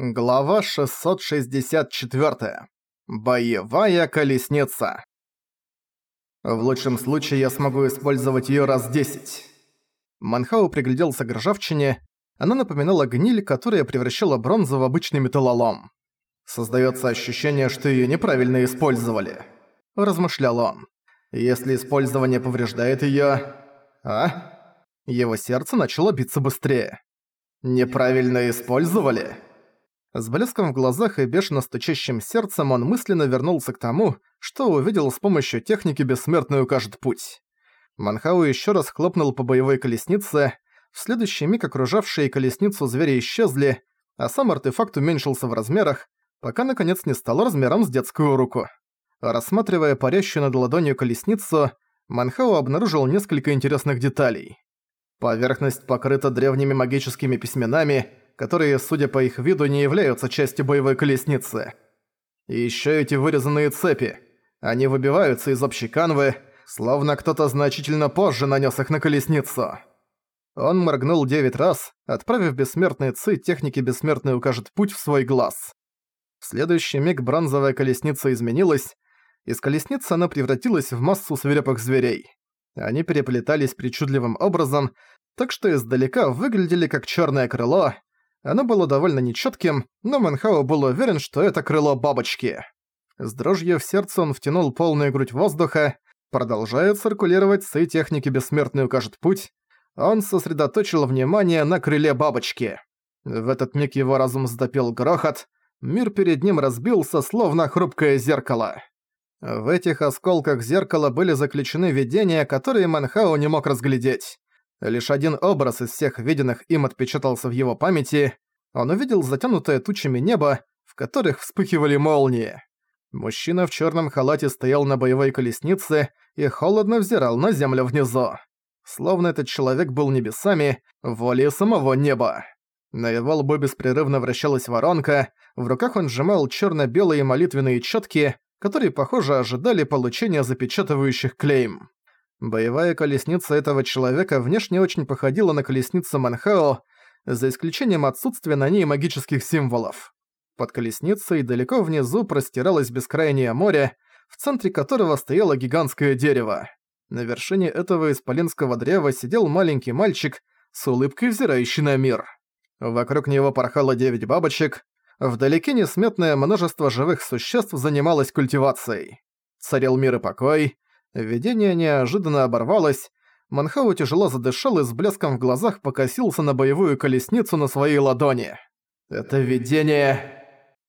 Глава 664. Боевая колесница. В лучшем случае я смогу использовать её раз десять. Манхау пригляделся к ржавчине. Она напоминала гниль, которая превращала бронзу в обычный металлолом. «Создаётся ощущение, что её неправильно использовали», – размышлял он. «Если использование повреждает её...» «А?» Его сердце начало биться быстрее. «Неправильно использовали?» С блеском в глазах и бешено стучащим сердцем он мысленно вернулся к тому, что увидел с помощью техники «Бессмертный укажет путь». Манхау еще раз хлопнул по боевой колеснице, в следующий миг окружавшие колесницу звери исчезли, а сам артефакт уменьшился в размерах, пока наконец не стал размером с детскую руку. Рассматривая парящую над ладонью колесницу, Манхау обнаружил несколько интересных деталей. Поверхность покрыта древними магическими письменами, которые, судя по их виду, не являются частью боевой колесницы. И ещё эти вырезанные цепи. Они выбиваются из общей канвы, словно кто-то значительно позже нанёс их на колесницу. Он моргнул девять раз, отправив бессмертные ци техники бессмертный укажет путь в свой глаз. В следующий миг бронзовая колесница изменилась, из колесницы она превратилась в массу свирепых зверей. Они переплетались причудливым образом, так что издалека выглядели как чёрное крыло, оно было довольно нечётким, но Манхао был уверен, что это крыло бабочки. С дрожью в сердце он втянул полную грудь воздуха, продолжая циркулировать с техники «Бессмертный укажет путь», он сосредоточил внимание на крыле бабочки. В этот миг его разум сдопил грохот, мир перед ним разбился, словно хрупкое зеркало. В этих осколках зеркала были заключены видения, которые Манхао не мог разглядеть. Лишь один образ из всех виденных им отпечатался в его памяти. Он увидел затянутое тучами небо, в которых вспыхивали молнии. Мужчина в черном халате стоял на боевой колеснице и холодно взирал на землю внизу. Словно этот человек был небесами, волей самого неба. На его лбу беспрерывно вращалась воронка, в руках он сжимал черно белые молитвенные четки, которые, похоже, ожидали получения запечатывающих клейм. Боевая колесница этого человека внешне очень походила на колесницу Манхао, за исключением отсутствия на ней магических символов. Под колесницей далеко внизу простиралось бескрайнее море, в центре которого стояло гигантское дерево. На вершине этого исполинского древа сидел маленький мальчик с улыбкой взирающий на мир. Вокруг него порхало девять бабочек, вдалеке несметное множество живых существ занималось культивацией. Царил мир и покой, Видение неожиданно оборвалось. Манхау тяжело задышал и с блеском в глазах покосился на боевую колесницу на своей ладони. «Это видение...»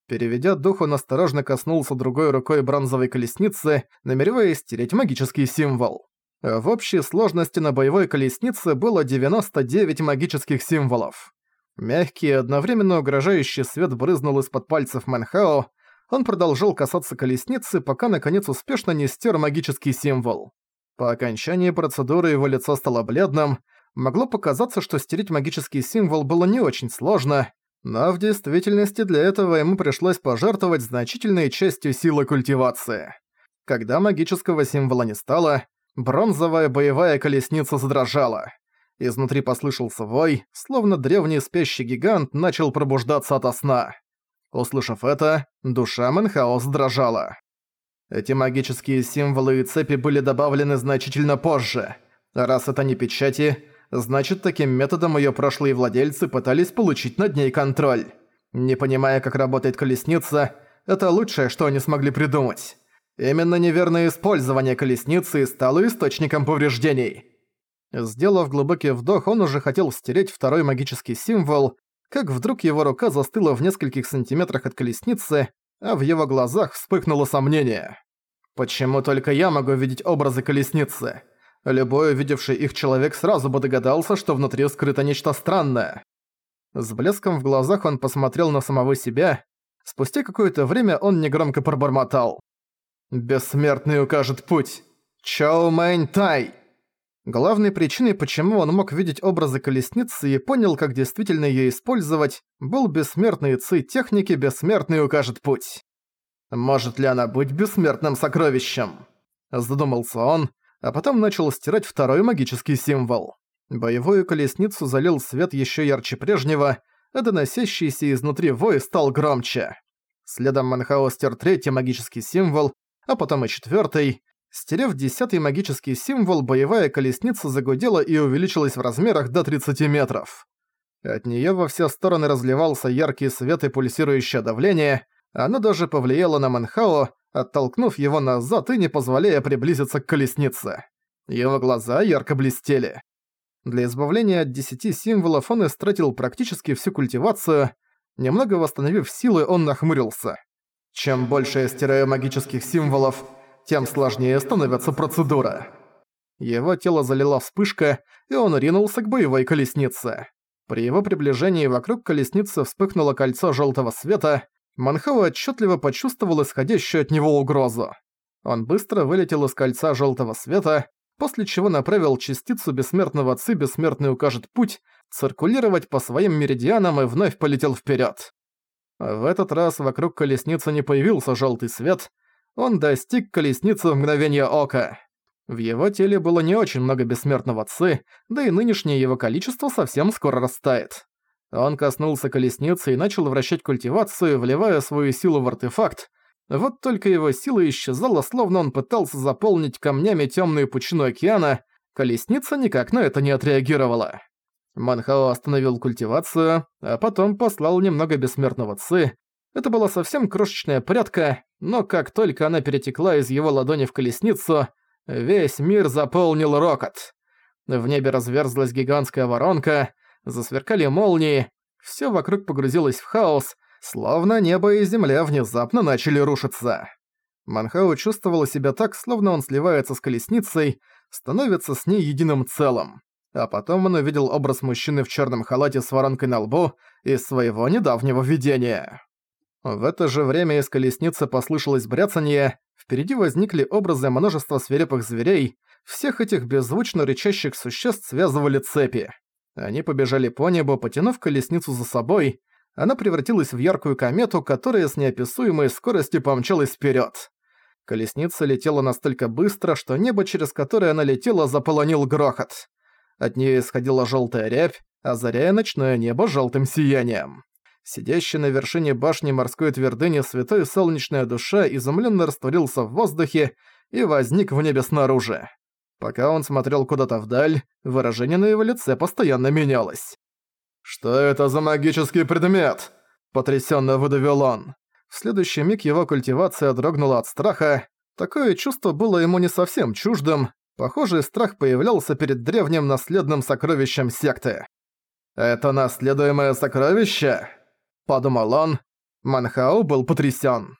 Переведя дух, он осторожно коснулся другой рукой бронзовой колесницы, намереваясь стереть магический символ. В общей сложности на боевой колеснице было 99 магических символов. Мягкий одновременно угрожающий свет брызнул из-под пальцев Манхао, он продолжал касаться колесницы, пока наконец успешно не стер магический символ. По окончании процедуры его лицо стало бледным, могло показаться, что стереть магический символ было не очень сложно, но в действительности для этого ему пришлось пожертвовать значительной частью силы культивации. Когда магического символа не стало, бронзовая боевая колесница задрожала. Изнутри послышался вой, словно древний спящий гигант начал пробуждаться ото сна. Услышав это, душа Мэн Хао задрожала. Эти магические символы и цепи были добавлены значительно позже. Раз это не печати, значит таким методом её прошлые владельцы пытались получить над ней контроль. Не понимая, как работает колесница, это лучшее, что они смогли придумать. Именно неверное использование колесницы стало источником повреждений. Сделав глубокий вдох, он уже хотел стереть второй магический символ, как вдруг его рука застыла в нескольких сантиметрах от колесницы, а в его глазах вспыхнуло сомнение. Почему только я могу видеть образы колесницы? Любой увидевший их человек сразу бы догадался, что внутри скрыто нечто странное. С блеском в глазах он посмотрел на самого себя. Спустя какое-то время он негромко пробормотал. «Бессмертный укажет путь! Чоу Мэнь Тай!» Главной причиной, почему он мог видеть образы колесницы и понял, как действительно её использовать, был бессмертный ци техники «Бессмертный укажет путь». «Может ли она быть бессмертным сокровищем?» Задумался он, а потом начал стирать второй магический символ. Боевую колесницу залил свет ещё ярче прежнего, а доносящийся изнутри вой стал громче. Следом Манхао стер третий магический символ, а потом и четвертый. Стерев десятый магический символ, боевая колесница загудела и увеличилась в размерах до 30 метров. От нее во все стороны разливался яркий свет и пульсирующее давление, оно даже повлияло на Манхао, оттолкнув его назад и не позволяя приблизиться к колеснице. Его глаза ярко блестели. Для избавления от десяти символов он истратил практически всю культивацию. Немного восстановив силы, он нахмурился. Чем больше я стираю магических символов, тем сложнее становится процедура. Его тело залила вспышка, и он ринулся к боевой колеснице. При его приближении вокруг колесницы вспыхнуло кольцо желтого света, Манхау отчетливо почувствовал исходящую от него угрозу. Он быстро вылетел из кольца желтого света, после чего направил частицу бессмертного Ци «Бессмертный укажет путь» циркулировать по своим меридианам и вновь полетел вперед. В этот раз вокруг колесницы не появился желтый свет, он достиг колесницы в мгновение ока. В его теле было не очень много бессмертного Ци, да и нынешнее его количество совсем скоро растает. Он коснулся колесницы и начал вращать культивацию, вливая свою силу в артефакт. Вот только его сила исчезала, словно он пытался заполнить камнями темную пучину океана, колесница никак на это не отреагировала. Манхао остановил культивацию, а потом послал немного бессмертного ци. Это была совсем крошечная прядка, но как только она перетекла из его ладони в колесницу, весь мир заполнил рокот. В небе разверзлась гигантская воронка, засверкали молнии, все вокруг погрузилось в хаос, словно небо и земля внезапно начали рушиться. Манхау чувствовал себя так, словно он сливается с колесницей, становится с ней единым целым. А потом он увидел образ мужчины в черном халате с воронкой на лбу из своего недавнего видения. В это же время из колесницы послышалось бряцанье, впереди возникли образы множества свирепых зверей, всех этих беззвучно рычащих существ связывали цепи. Они побежали по небу, потянув колесницу за собой. Она превратилась в яркую комету, которая с неописуемой скоростью помчалась вперед. Колесница летела настолько быстро, что небо, через которое она летела, заполонил грохот. От нее исходила желтая рябь, озаряя ночное небо желтым сиянием. Сидящий на вершине башни морской твердыни святой солнечная душа изумленно растворился в воздухе и возник в небе снаружи. Пока он смотрел куда-то вдаль, выражение на его лице постоянно менялось. «Что это за магический предмет?» – потрясенно выдавил он. В следующий миг его культивация дрогнула от страха. Такое чувство было ему не совсем чуждым. Похожий страх появлялся перед древним наследным сокровищем секты. «Это наследуемое сокровище?» – подумал он. Манхау был потрясен.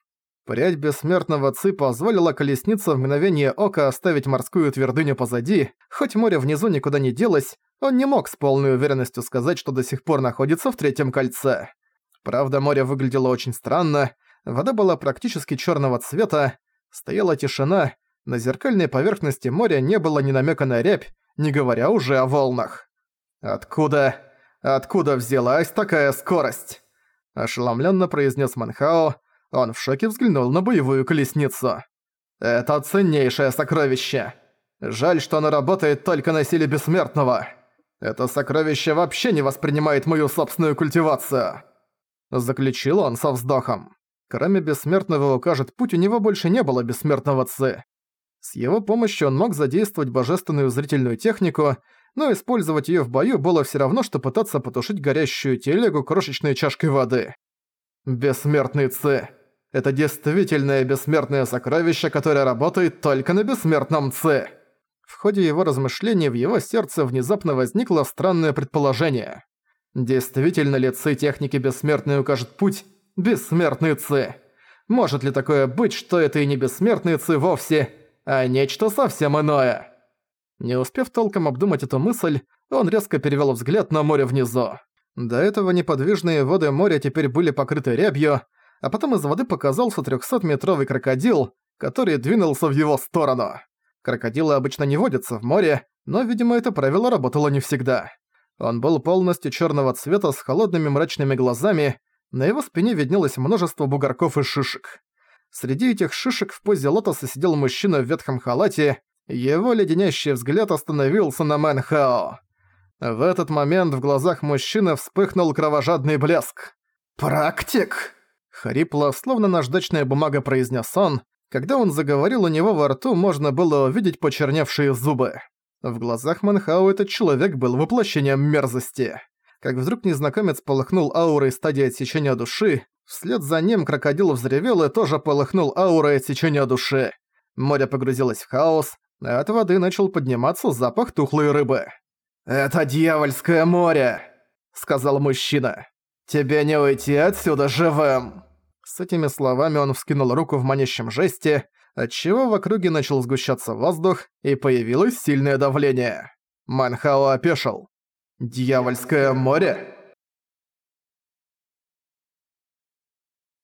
Прядь бессмертного Ци позволила колеснице в мгновение ока оставить морскую твердыню позади, хоть море внизу никуда не делось, он не мог с полной уверенностью сказать, что до сих пор находится в третьем кольце. Правда, море выглядело очень странно, вода была практически черного цвета, стояла тишина, на зеркальной поверхности моря не было ни намека на рябь, не говоря уже о волнах. «Откуда... откуда взялась такая скорость?» Ошеломленно произнес Манхао, он в шоке взглянул на боевую колесницу. «Это ценнейшее сокровище! Жаль, что оно работает только на силе бессмертного. Это сокровище вообще не воспринимает мою собственную культивацию!» Заключил он со вздохом. Кроме бессмертного укажет путь, у него больше не было бессмертного ци. С его помощью он мог задействовать божественную зрительную технику, но использовать её в бою было всё равно, что пытаться потушить горящую телегу крошечной чашкой воды. Бессмертный Ци. Это действительное бессмертное сокровище, которое работает только на бессмертном Ц. В ходе его размышлений в его сердце внезапно возникло странное предположение. Действительно ли Ци техники бессмертный укажет путь? Бессмертный Ци. Может ли такое быть, что это и не бессмертный Ци вовсе, а нечто совсем иное? Не успев толком обдумать эту мысль, он резко перевел взгляд на море внизу. До этого неподвижные воды моря теперь были покрыты рябью, а потом из воды показался 300-метровый крокодил, который двинулся в его сторону. Крокодилы обычно не водятся в море, но, видимо, это правило работало не всегда. Он был полностью черного цвета с холодными мрачными глазами, на его спине виднелось множество бугорков и шишек. Среди этих шишек в позе лотоса сидел мужчина в ветхом халате, его леденящий взгляд остановился на Мэнхао. В этот момент в глазах мужчины вспыхнул кровожадный блеск. «Практик!» Хрипло, словно наждачная бумага произнес он. Когда он заговорил, у него во рту можно было увидеть почерневшие зубы. В глазах Манхау этот человек был воплощением мерзости. Как вдруг незнакомец полыхнул аурой стадии отсечения души, вслед за ним крокодил взревел и тоже полыхнул аурой отсечения души. Море погрузилось в хаос, от воды начал подниматься запах тухлой рыбы. «Это дьявольское море!» — сказал мужчина. «Тебе не уйти отсюда живым!» С этими словами он вскинул руку в манящем жесте, отчего в округе начал сгущаться воздух и появилось сильное давление. Манхао опешил. «Дьявольское море?»